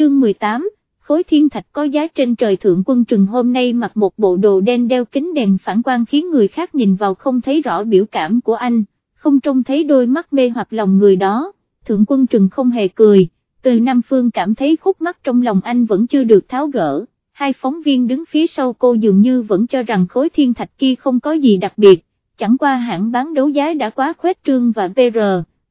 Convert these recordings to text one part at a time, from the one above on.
chương 18, khối thiên thạch có giá trên trời thượng quân trừng hôm nay mặc một bộ đồ đen đeo kính đèn phản quang khiến người khác nhìn vào không thấy rõ biểu cảm của anh, không trông thấy đôi mắt mê hoặc lòng người đó, thượng quân trừng không hề cười, từ Nam Phương cảm thấy khúc mắt trong lòng anh vẫn chưa được tháo gỡ, hai phóng viên đứng phía sau cô dường như vẫn cho rằng khối thiên thạch kia không có gì đặc biệt, chẳng qua hãng bán đấu giá đã quá khuếch trương và PR,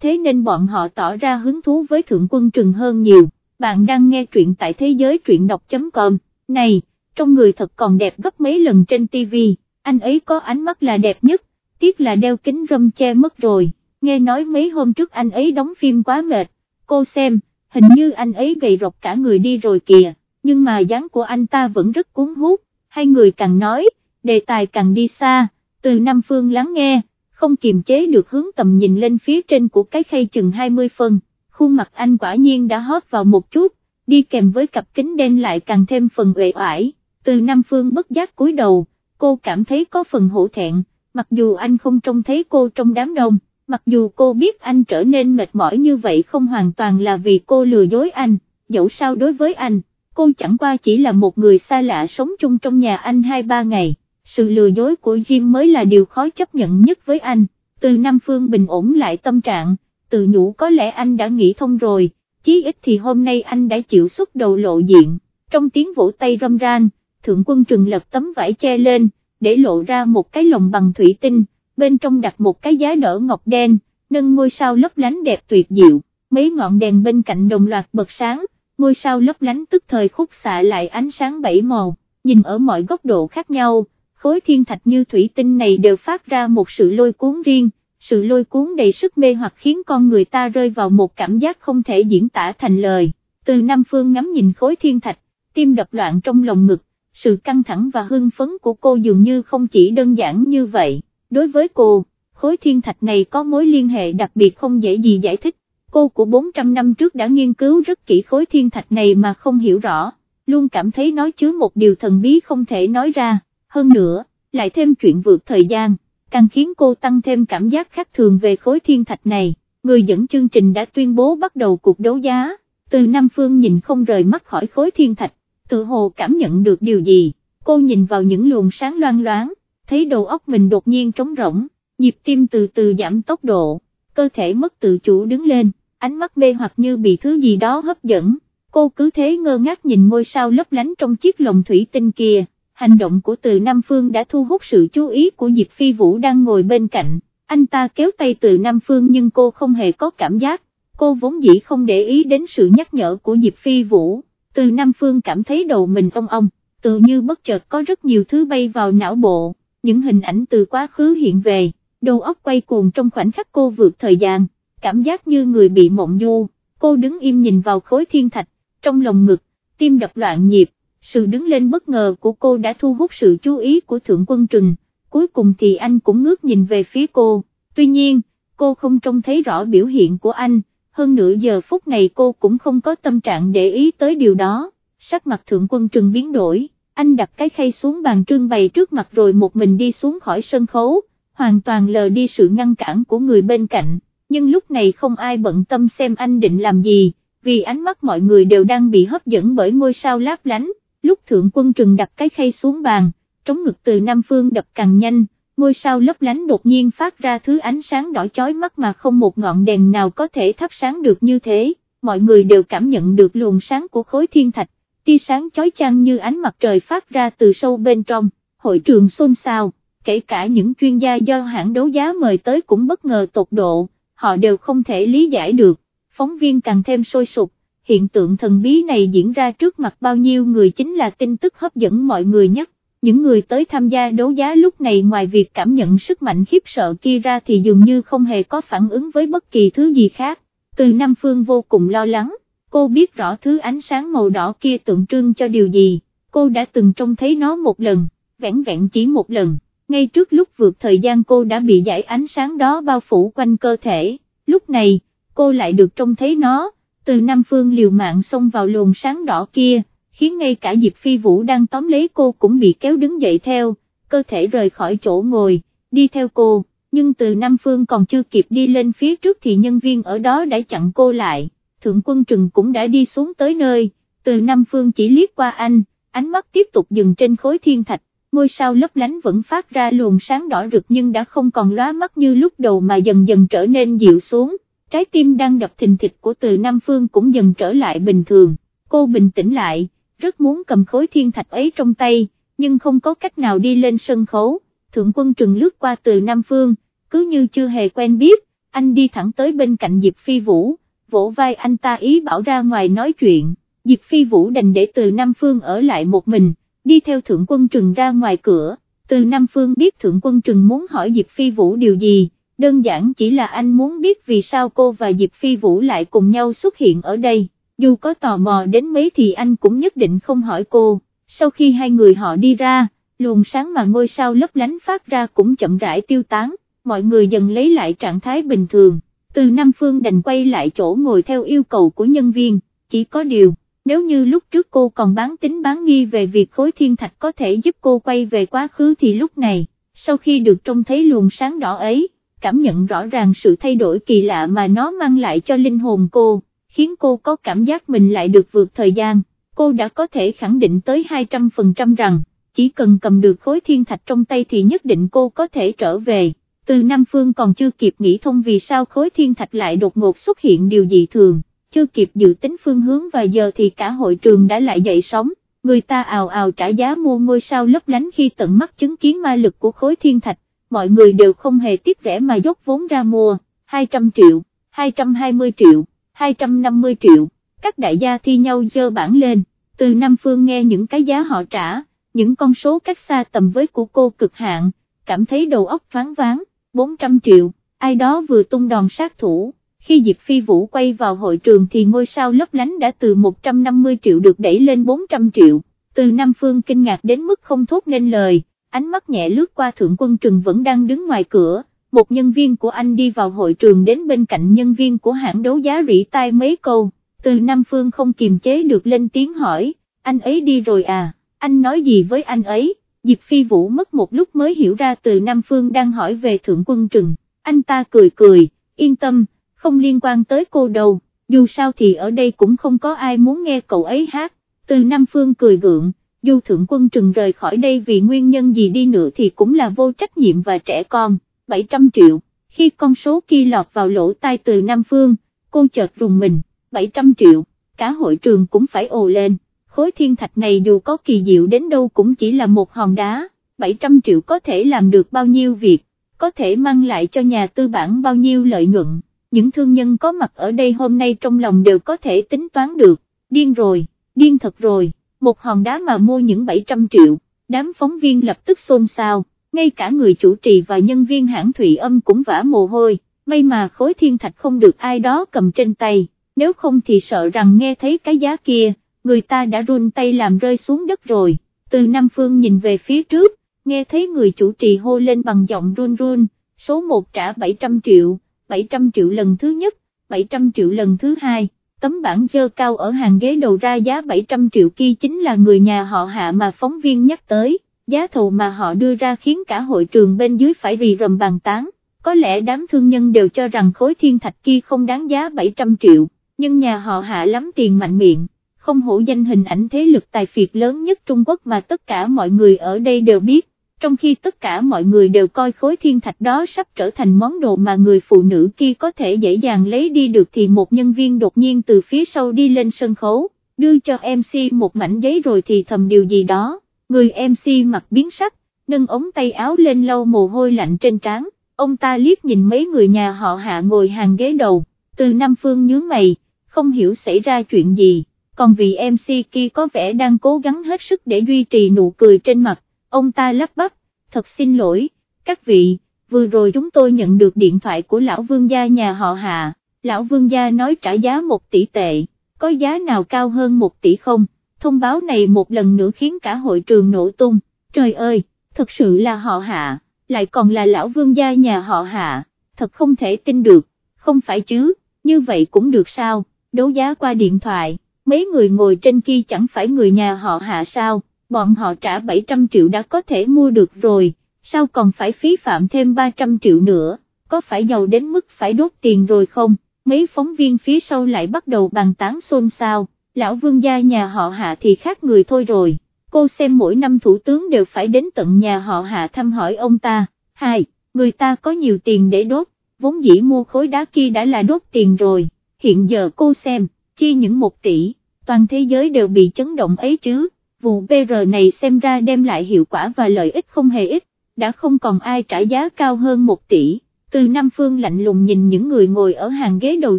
thế nên bọn họ tỏ ra hứng thú với thượng quân trừng hơn nhiều bạn đang nghe truyện tại thế giới truyện đọc.com, này, trong người thật còn đẹp gấp mấy lần trên TV, anh ấy có ánh mắt là đẹp nhất, tiếc là đeo kính râm che mất rồi, nghe nói mấy hôm trước anh ấy đóng phim quá mệt, cô xem, hình như anh ấy gầy rộc cả người đi rồi kìa, nhưng mà dáng của anh ta vẫn rất cuốn hút, hai người càng nói, đề tài càng đi xa, từ Nam Phương lắng nghe, không kiềm chế được hướng tầm nhìn lên phía trên của cái khay chừng 20 phân khuôn mặt anh quả nhiên đã hót vào một chút, đi kèm với cặp kính đen lại càng thêm phần uể oải, từ Nam Phương bất giác cúi đầu, cô cảm thấy có phần hổ thẹn, mặc dù anh không trông thấy cô trong đám đông, mặc dù cô biết anh trở nên mệt mỏi như vậy không hoàn toàn là vì cô lừa dối anh, dẫu sao đối với anh, cô chẳng qua chỉ là một người xa lạ sống chung trong nhà anh 2-3 ngày, sự lừa dối của Jim mới là điều khó chấp nhận nhất với anh, từ Nam Phương bình ổn lại tâm trạng, tự nhủ có lẽ anh đã nghĩ thông rồi, chí ít thì hôm nay anh đã chịu xuất đầu lộ diện, trong tiếng vỗ tay râm ran, thượng quân trừng lật tấm vải che lên, để lộ ra một cái lồng bằng thủy tinh, bên trong đặt một cái giá đỡ ngọc đen, nâng ngôi sao lấp lánh đẹp tuyệt diệu, mấy ngọn đèn bên cạnh đồng loạt bật sáng, ngôi sao lấp lánh tức thời khúc xạ lại ánh sáng bảy màu, nhìn ở mọi góc độ khác nhau, khối thiên thạch như thủy tinh này đều phát ra một sự lôi cuốn riêng, sự lôi cuốn đầy sức mê hoặc khiến con người ta rơi vào một cảm giác không thể diễn tả thành lời, từ Nam Phương ngắm nhìn khối thiên thạch, tim đập loạn trong lòng ngực, sự căng thẳng và hưng phấn của cô dường như không chỉ đơn giản như vậy, đối với cô, khối thiên thạch này có mối liên hệ đặc biệt không dễ gì giải thích, cô của 400 năm trước đã nghiên cứu rất kỹ khối thiên thạch này mà không hiểu rõ, luôn cảm thấy nói chứa một điều thần bí không thể nói ra, hơn nữa, lại thêm chuyện vượt thời gian càng khiến cô tăng thêm cảm giác khác thường về khối thiên thạch này, người dẫn chương trình đã tuyên bố bắt đầu cuộc đấu giá, từ Nam Phương nhìn không rời mắt khỏi khối thiên thạch, tự hồ cảm nhận được điều gì, cô nhìn vào những luồng sáng loang loáng, thấy đầu óc mình đột nhiên trống rỗng, nhịp tim từ từ giảm tốc độ, cơ thể mất tự chủ đứng lên, ánh mắt mê hoặc như bị thứ gì đó hấp dẫn, cô cứ thế ngơ ngác nhìn ngôi sao lấp lánh trong chiếc lồng thủy tinh kia hành động của từ Nam Phương đã thu hút sự chú ý của Diệp Phi Vũ đang ngồi bên cạnh, anh ta kéo tay từ Nam Phương nhưng cô không hề có cảm giác, cô vốn dĩ không để ý đến sự nhắc nhở của Diệp Phi Vũ, từ Nam Phương cảm thấy đầu mình ong ong, tự như bất chợt có rất nhiều thứ bay vào não bộ, những hình ảnh từ quá khứ hiện về, đầu óc quay cuồng trong khoảnh khắc cô vượt thời gian, cảm giác như người bị mộng du, cô đứng im nhìn vào khối thiên thạch, trong lòng ngực, tim đập loạn nhịp, sự đứng lên bất ngờ của cô đã thu hút sự chú ý của Thượng Quân Trừng, cuối cùng thì anh cũng ngước nhìn về phía cô, tuy nhiên, cô không trông thấy rõ biểu hiện của anh, hơn nửa giờ phút này cô cũng không có tâm trạng để ý tới điều đó, sắc mặt Thượng Quân Trừng biến đổi, anh đặt cái khay xuống bàn trưng bày trước mặt rồi một mình đi xuống khỏi sân khấu, hoàn toàn lờ đi sự ngăn cản của người bên cạnh, nhưng lúc này không ai bận tâm xem anh định làm gì, vì ánh mắt mọi người đều đang bị hấp dẫn bởi ngôi sao láp lánh lúc thượng quân trừng đặt cái khay xuống bàn, trống ngực từ Nam Phương đập càng nhanh, ngôi sao lấp lánh đột nhiên phát ra thứ ánh sáng đỏ chói mắt mà không một ngọn đèn nào có thể thắp sáng được như thế, mọi người đều cảm nhận được luồng sáng của khối thiên thạch, tia sáng chói chang như ánh mặt trời phát ra từ sâu bên trong, hội trường xôn xao, kể cả những chuyên gia do hãng đấu giá mời tới cũng bất ngờ tột độ, họ đều không thể lý giải được, phóng viên càng thêm sôi sục, hiện tượng thần bí này diễn ra trước mặt bao nhiêu người chính là tin tức hấp dẫn mọi người nhất. Những người tới tham gia đấu giá lúc này ngoài việc cảm nhận sức mạnh khiếp sợ kia ra thì dường như không hề có phản ứng với bất kỳ thứ gì khác. Từ Nam Phương vô cùng lo lắng, cô biết rõ thứ ánh sáng màu đỏ kia tượng trưng cho điều gì, cô đã từng trông thấy nó một lần, vẹn vẹn chỉ một lần, ngay trước lúc vượt thời gian cô đã bị giải ánh sáng đó bao phủ quanh cơ thể, lúc này, cô lại được trông thấy nó từ Nam Phương liều mạng xông vào luồng sáng đỏ kia, khiến ngay cả Diệp Phi Vũ đang tóm lấy cô cũng bị kéo đứng dậy theo, cơ thể rời khỏi chỗ ngồi, đi theo cô, nhưng từ Nam Phương còn chưa kịp đi lên phía trước thì nhân viên ở đó đã chặn cô lại, Thượng Quân Trừng cũng đã đi xuống tới nơi, từ Nam Phương chỉ liếc qua anh, ánh mắt tiếp tục dừng trên khối thiên thạch, ngôi sao lấp lánh vẫn phát ra luồng sáng đỏ rực nhưng đã không còn lóa mắt như lúc đầu mà dần dần trở nên dịu xuống, trái tim đang đập thình thịch của từ Nam Phương cũng dần trở lại bình thường, cô bình tĩnh lại, rất muốn cầm khối thiên thạch ấy trong tay, nhưng không có cách nào đi lên sân khấu, thượng quân trừng lướt qua từ Nam Phương, cứ như chưa hề quen biết, anh đi thẳng tới bên cạnh Diệp Phi Vũ, vỗ vai anh ta ý bảo ra ngoài nói chuyện, Diệp Phi Vũ đành để từ Nam Phương ở lại một mình, đi theo thượng quân trừng ra ngoài cửa, từ Nam Phương biết thượng quân trừng muốn hỏi Diệp Phi Vũ điều gì, đơn giản chỉ là anh muốn biết vì sao cô và Diệp Phi Vũ lại cùng nhau xuất hiện ở đây, dù có tò mò đến mấy thì anh cũng nhất định không hỏi cô, sau khi hai người họ đi ra, luồng sáng mà ngôi sao lấp lánh phát ra cũng chậm rãi tiêu tán, mọi người dần lấy lại trạng thái bình thường, từ Nam Phương đành quay lại chỗ ngồi theo yêu cầu của nhân viên, chỉ có điều nếu như lúc trước cô còn bán tính bán nghi về việc khối thiên thạch có thể giúp cô quay về quá khứ thì lúc này, sau khi được trông thấy luồng sáng đỏ ấy, cảm nhận rõ ràng sự thay đổi kỳ lạ mà nó mang lại cho linh hồn cô, khiến cô có cảm giác mình lại được vượt thời gian, cô đã có thể khẳng định tới 200% rằng, chỉ cần cầm được khối thiên thạch trong tay thì nhất định cô có thể trở về. Từ Nam Phương còn chưa kịp nghĩ thông vì sao khối thiên thạch lại đột ngột xuất hiện điều gì thường chưa kịp dự tính phương hướng và giờ thì cả hội trường đã lại dậy sóng, người ta ào ào trả giá mua ngôi sao lấp lánh khi tận mắt chứng kiến ma lực của khối thiên thạch, mọi người đều không hề tiếc rẻ mà dốc vốn ra mua, 200 triệu, 220 triệu, 250 triệu, các đại gia thi nhau dơ bản lên, từ Nam Phương nghe những cái giá họ trả, những con số cách xa tầm với của cô cực hạn, cảm thấy đầu óc thoáng váng, 400 triệu, ai đó vừa tung đòn sát thủ. Khi Diệp Phi Vũ quay vào hội trường thì ngôi sao lấp lánh đã từ 150 triệu được đẩy lên 400 triệu, từ Nam Phương kinh ngạc đến mức không thốt nên lời, ánh mắt nhẹ lướt qua thượng quân trừng vẫn đang đứng ngoài cửa, một nhân viên của anh đi vào hội trường đến bên cạnh nhân viên của hãng đấu giá rỉ tai mấy câu, từ Nam Phương không kiềm chế được lên tiếng hỏi, anh ấy đi rồi à, anh nói gì với anh ấy, Diệp Phi Vũ mất một lúc mới hiểu ra từ Nam Phương đang hỏi về thượng quân trừng, anh ta cười cười, yên tâm, không liên quan tới cô đâu, dù sao thì ở đây cũng không có ai muốn nghe cậu ấy hát, từ Nam Phương cười gượng, dù thượng quân trừng rời khỏi đây vì nguyên nhân gì đi nữa thì cũng là vô trách nhiệm và trẻ con, 700 triệu, khi con số kia lọt vào lỗ tai từ Nam Phương, cô chợt rùng mình, 700 triệu, cả hội trường cũng phải ồ lên, khối thiên thạch này dù có kỳ diệu đến đâu cũng chỉ là một hòn đá, 700 triệu có thể làm được bao nhiêu việc, có thể mang lại cho nhà tư bản bao nhiêu lợi nhuận. Những thương nhân có mặt ở đây hôm nay trong lòng đều có thể tính toán được, điên rồi, điên thật rồi, một hòn đá mà mua những 700 triệu, đám phóng viên lập tức xôn xao, ngay cả người chủ trì và nhân viên hãng thủy âm cũng vã mồ hôi, may mà khối thiên thạch không được ai đó cầm trên tay, nếu không thì sợ rằng nghe thấy cái giá kia, người ta đã run tay làm rơi xuống đất rồi, từ Nam Phương nhìn về phía trước, nghe thấy người chủ trì hô lên bằng giọng run run, số 1 trả 700 triệu 700 triệu lần thứ nhất, 700 triệu lần thứ hai, tấm bảng dơ cao ở hàng ghế đầu ra giá 700 triệu kia chính là người nhà họ hạ mà phóng viên nhắc tới, giá thầu mà họ đưa ra khiến cả hội trường bên dưới phải rì rầm bàn tán, có lẽ đám thương nhân đều cho rằng khối thiên thạch kia không đáng giá 700 triệu, nhưng nhà họ hạ lắm tiền mạnh miệng, không hổ danh hình ảnh thế lực tài phiệt lớn nhất Trung Quốc mà tất cả mọi người ở đây đều biết trong khi tất cả mọi người đều coi khối thiên thạch đó sắp trở thành món đồ mà người phụ nữ kia có thể dễ dàng lấy đi được thì một nhân viên đột nhiên từ phía sau đi lên sân khấu, đưa cho MC một mảnh giấy rồi thì thầm điều gì đó, người MC mặt biến sắc, nâng ống tay áo lên lau mồ hôi lạnh trên trán, ông ta liếc nhìn mấy người nhà họ hạ ngồi hàng ghế đầu, từ Nam Phương nhướng mày, không hiểu xảy ra chuyện gì, còn vì MC kia có vẻ đang cố gắng hết sức để duy trì nụ cười trên mặt ông ta lắp bắp, thật xin lỗi, các vị, vừa rồi chúng tôi nhận được điện thoại của lão vương gia nhà họ Hạ, lão vương gia nói trả giá một tỷ tệ, có giá nào cao hơn một tỷ không, thông báo này một lần nữa khiến cả hội trường nổ tung, trời ơi, thật sự là họ Hạ, lại còn là lão vương gia nhà họ Hạ, thật không thể tin được, không phải chứ, như vậy cũng được sao, đấu giá qua điện thoại, mấy người ngồi trên kia chẳng phải người nhà họ Hạ sao? Bọn họ trả 700 triệu đã có thể mua được rồi, sao còn phải phí phạm thêm 300 triệu nữa, có phải giàu đến mức phải đốt tiền rồi không, mấy phóng viên phía sau lại bắt đầu bàn tán xôn xao, lão vương gia nhà họ hạ thì khác người thôi rồi, cô xem mỗi năm thủ tướng đều phải đến tận nhà họ hạ thăm hỏi ông ta, hai, người ta có nhiều tiền để đốt, vốn dĩ mua khối đá kia đã là đốt tiền rồi, hiện giờ cô xem, chi những một tỷ, toàn thế giới đều bị chấn động ấy chứ, vụ BR này xem ra đem lại hiệu quả và lợi ích không hề ít, đã không còn ai trả giá cao hơn một tỷ, từ Nam Phương lạnh lùng nhìn những người ngồi ở hàng ghế đầu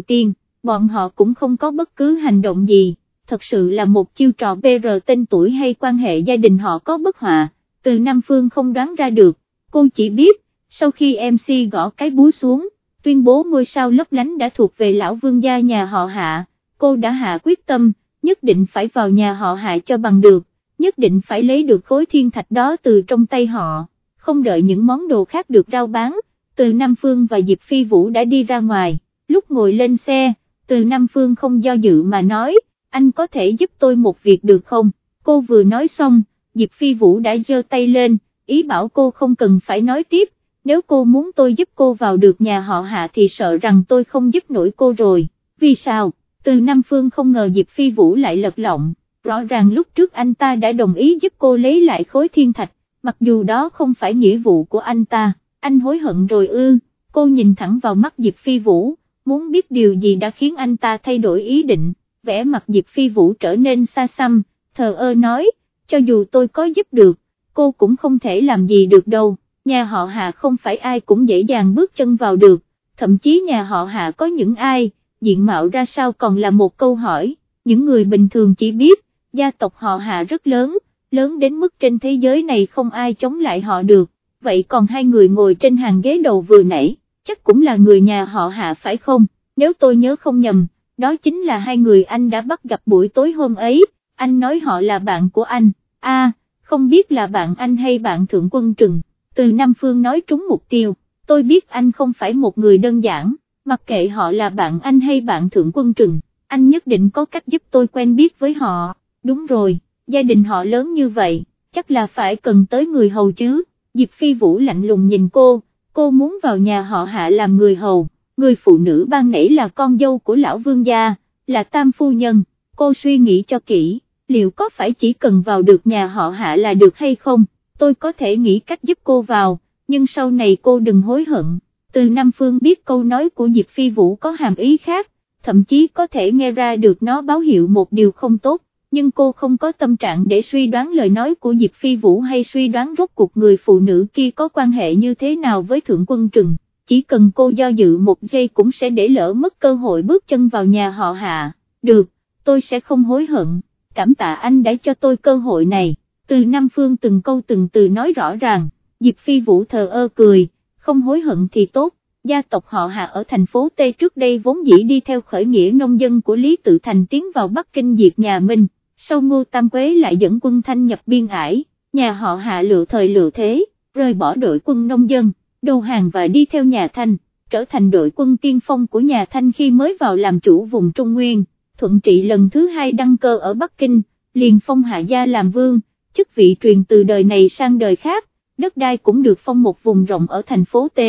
tiên, bọn họ cũng không có bất cứ hành động gì, thật sự là một chiêu trò BR tên tuổi hay quan hệ gia đình họ có bất hòa, từ Nam Phương không đoán ra được, cô chỉ biết, sau khi MC gõ cái búa xuống, tuyên bố ngôi sao lấp lánh đã thuộc về lão vương gia nhà họ hạ, cô đã hạ quyết tâm, nhất định phải vào nhà họ hạ cho bằng được, nhất định phải lấy được khối thiên thạch đó từ trong tay họ, không đợi những món đồ khác được rao bán, từ Nam Phương và Diệp Phi Vũ đã đi ra ngoài, lúc ngồi lên xe, từ Nam Phương không do dự mà nói, anh có thể giúp tôi một việc được không, cô vừa nói xong, Diệp Phi Vũ đã giơ tay lên, ý bảo cô không cần phải nói tiếp, nếu cô muốn tôi giúp cô vào được nhà họ hạ thì sợ rằng tôi không giúp nổi cô rồi, vì sao, từ Nam Phương không ngờ Diệp Phi Vũ lại lật lọng, rõ ràng lúc trước anh ta đã đồng ý giúp cô lấy lại khối thiên thạch, mặc dù đó không phải nghĩa vụ của anh ta, anh hối hận rồi ư, cô nhìn thẳng vào mắt Diệp Phi Vũ, muốn biết điều gì đã khiến anh ta thay đổi ý định, vẽ mặt Diệp Phi Vũ trở nên xa xăm, thờ ơ nói, cho dù tôi có giúp được, cô cũng không thể làm gì được đâu nhà họ Hạ không phải ai cũng dễ dàng bước chân vào được, thậm chí nhà họ Hạ có những ai, diện mạo ra sao còn là một câu hỏi, những người bình thường chỉ biết, gia tộc họ Hạ rất lớn, lớn đến mức trên thế giới này không ai chống lại họ được, vậy còn hai người ngồi trên hàng ghế đầu vừa nãy, chắc cũng là người nhà họ Hạ phải không, nếu tôi nhớ không nhầm, đó chính là hai người anh đã bắt gặp buổi tối hôm ấy, anh nói họ là bạn của anh, a không biết là bạn anh hay bạn thượng quân trừng. Từ Nam Phương nói trúng mục tiêu, tôi biết anh không phải một người đơn giản, mặc kệ họ là bạn anh hay bạn thượng quân trừng, anh nhất định có cách giúp tôi quen biết với họ, đúng rồi, gia đình họ lớn như vậy, chắc là phải cần tới người hầu chứ, Diệp Phi Vũ lạnh lùng nhìn cô, cô muốn vào nhà họ hạ làm người hầu, người phụ nữ ban nãy là con dâu của lão vương gia, là tam phu nhân, cô suy nghĩ cho kỹ, liệu có phải chỉ cần vào được nhà họ hạ là được hay không? tôi có thể nghĩ cách giúp cô vào, nhưng sau này cô đừng hối hận, từ Nam Phương biết câu nói của Diệp Phi Vũ có hàm ý khác, thậm chí có thể nghe ra được nó báo hiệu một điều không tốt, nhưng cô không có tâm trạng để suy đoán lời nói của Diệp Phi Vũ hay suy đoán rốt cuộc người phụ nữ kia có quan hệ như thế nào với Thượng Quân Trừng, chỉ cần cô do dự một giây cũng sẽ để lỡ mất cơ hội bước chân vào nhà họ hạ, được, tôi sẽ không hối hận, cảm tạ anh đã cho tôi cơ hội này. Từ Nam Phương từng câu từng từ nói rõ ràng, Diệp Phi Vũ thờ ơ cười, không hối hận thì tốt, gia tộc họ Hạ ở thành phố Tây trước đây vốn dĩ đi theo khởi nghĩa nông dân của Lý Tự Thành tiến vào Bắc Kinh diệt nhà Minh, sau Ngô Tam Quế lại dẫn quân thanh nhập biên ải, nhà họ Hạ lựa thời lựa thế, rời bỏ đội quân nông dân, đầu hàng và đi theo nhà Thanh, trở thành đội quân tiên phong của nhà Thanh khi mới vào làm chủ vùng Trung Nguyên, thuận trị lần thứ hai đăng cơ ở Bắc Kinh, liền phong Hạ Gia làm vương chức vị truyền từ đời này sang đời khác, đất đai cũng được phong một vùng rộng ở thành phố T,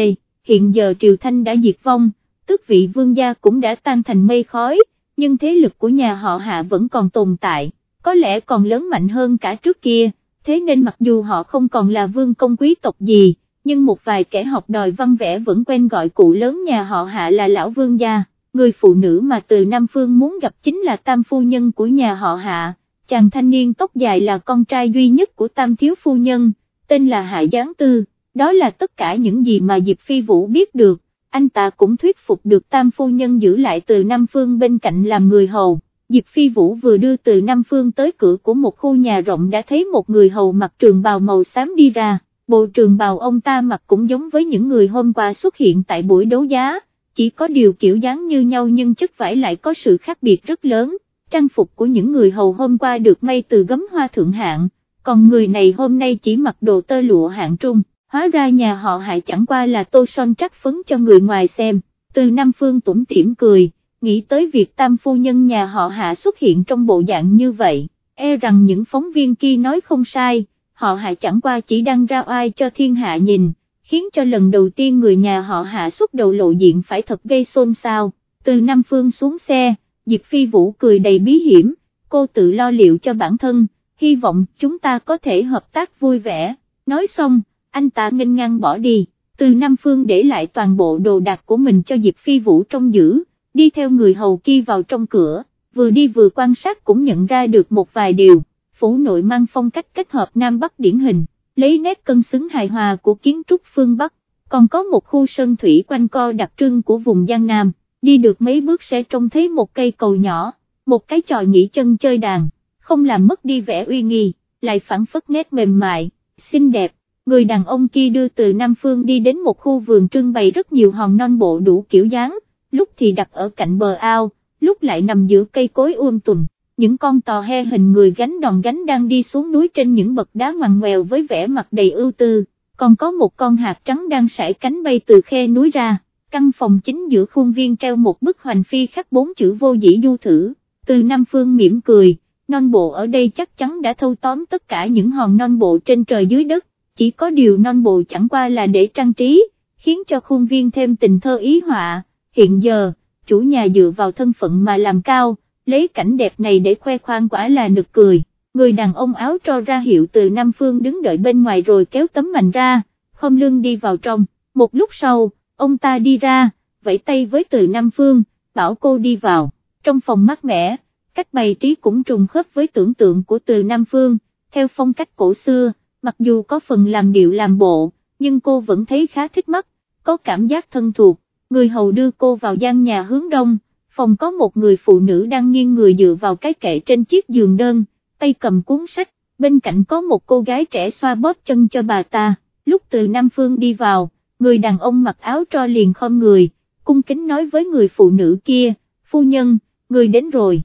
hiện giờ Triều Thanh đã diệt vong, tước vị vương gia cũng đã tan thành mây khói, nhưng thế lực của nhà họ Hạ vẫn còn tồn tại, có lẽ còn lớn mạnh hơn cả trước kia, thế nên mặc dù họ không còn là vương công quý tộc gì, nhưng một vài kẻ học đòi văn vẽ vẫn quen gọi cụ lớn nhà họ Hạ là lão vương gia, người phụ nữ mà từ Nam Phương muốn gặp chính là tam phu nhân của nhà họ Hạ. Chàng thanh niên tóc dài là con trai duy nhất của tam thiếu phu nhân, tên là Hạ Giáng Tư, đó là tất cả những gì mà Diệp Phi Vũ biết được, anh ta cũng thuyết phục được tam phu nhân giữ lại từ Nam Phương bên cạnh làm người hầu. Diệp Phi Vũ vừa đưa từ Nam Phương tới cửa của một khu nhà rộng đã thấy một người hầu mặc trường bào màu xám đi ra, bộ trường bào ông ta mặc cũng giống với những người hôm qua xuất hiện tại buổi đấu giá, chỉ có điều kiểu dáng như nhau nhưng chất vải lại có sự khác biệt rất lớn. Trang phục của những người hầu hôm qua được may từ gấm hoa thượng hạng, còn người này hôm nay chỉ mặc đồ tơ lụa hạng trung, hóa ra nhà họ hại chẳng qua là tô son trắc phấn cho người ngoài xem, từ Nam Phương tủm tỉm cười, nghĩ tới việc tam phu nhân nhà họ hạ xuất hiện trong bộ dạng như vậy, e rằng những phóng viên kia nói không sai, họ hạ chẳng qua chỉ đang ra oai cho thiên hạ nhìn, khiến cho lần đầu tiên người nhà họ hạ xuất đầu lộ diện phải thật gây xôn xao, từ Nam Phương xuống xe, Diệp Phi Vũ cười đầy bí hiểm, cô tự lo liệu cho bản thân, hy vọng chúng ta có thể hợp tác vui vẻ, nói xong, anh ta nghênh ngang bỏ đi, từ Nam Phương để lại toàn bộ đồ đạc của mình cho Diệp Phi Vũ trong giữ, đi theo người hầu kia vào trong cửa, vừa đi vừa quan sát cũng nhận ra được một vài điều, phủ nội mang phong cách kết hợp Nam Bắc điển hình, lấy nét cân xứng hài hòa của kiến trúc phương Bắc, còn có một khu sân thủy quanh co đặc trưng của vùng Giang Nam, đi được mấy bước sẽ trông thấy một cây cầu nhỏ, một cái tròi nghỉ chân chơi đàn, không làm mất đi vẻ uy nghi, lại phản phất nét mềm mại, xinh đẹp. Người đàn ông kia đưa từ Nam Phương đi đến một khu vườn trưng bày rất nhiều hòn non bộ đủ kiểu dáng, lúc thì đặt ở cạnh bờ ao, lúc lại nằm giữa cây cối um tùm, những con tò he hình người gánh đòn gánh đang đi xuống núi trên những bậc đá ngoằn ngoèo với vẻ mặt đầy ưu tư, còn có một con hạt trắng đang sải cánh bay từ khe núi ra, căn phòng chính giữa khuôn viên treo một bức hoành phi khắc bốn chữ vô dĩ du thử, từ Nam Phương mỉm cười, non bộ ở đây chắc chắn đã thâu tóm tất cả những hòn non bộ trên trời dưới đất, chỉ có điều non bộ chẳng qua là để trang trí, khiến cho khuôn viên thêm tình thơ ý họa, hiện giờ, chủ nhà dựa vào thân phận mà làm cao, lấy cảnh đẹp này để khoe khoang quả là nực cười, người đàn ông áo cho ra hiệu từ Nam Phương đứng đợi bên ngoài rồi kéo tấm mành ra, không lưng đi vào trong, một lúc sau, ông ta đi ra, vẫy tay với từ Nam Phương, bảo cô đi vào, trong phòng mát mẻ, cách bày trí cũng trùng khớp với tưởng tượng của từ Nam Phương, theo phong cách cổ xưa, mặc dù có phần làm điệu làm bộ, nhưng cô vẫn thấy khá thích mắt, có cảm giác thân thuộc người hầu đưa cô vào gian nhà hướng đông, phòng có một người phụ nữ đang nghiêng người dựa vào cái kệ trên chiếc giường đơn, tay cầm cuốn sách, bên cạnh có một cô gái trẻ xoa bóp chân cho bà ta, lúc từ Nam Phương đi vào, người đàn ông mặc áo tro liền khom người, cung kính nói với người phụ nữ kia, phu nhân, người đến rồi.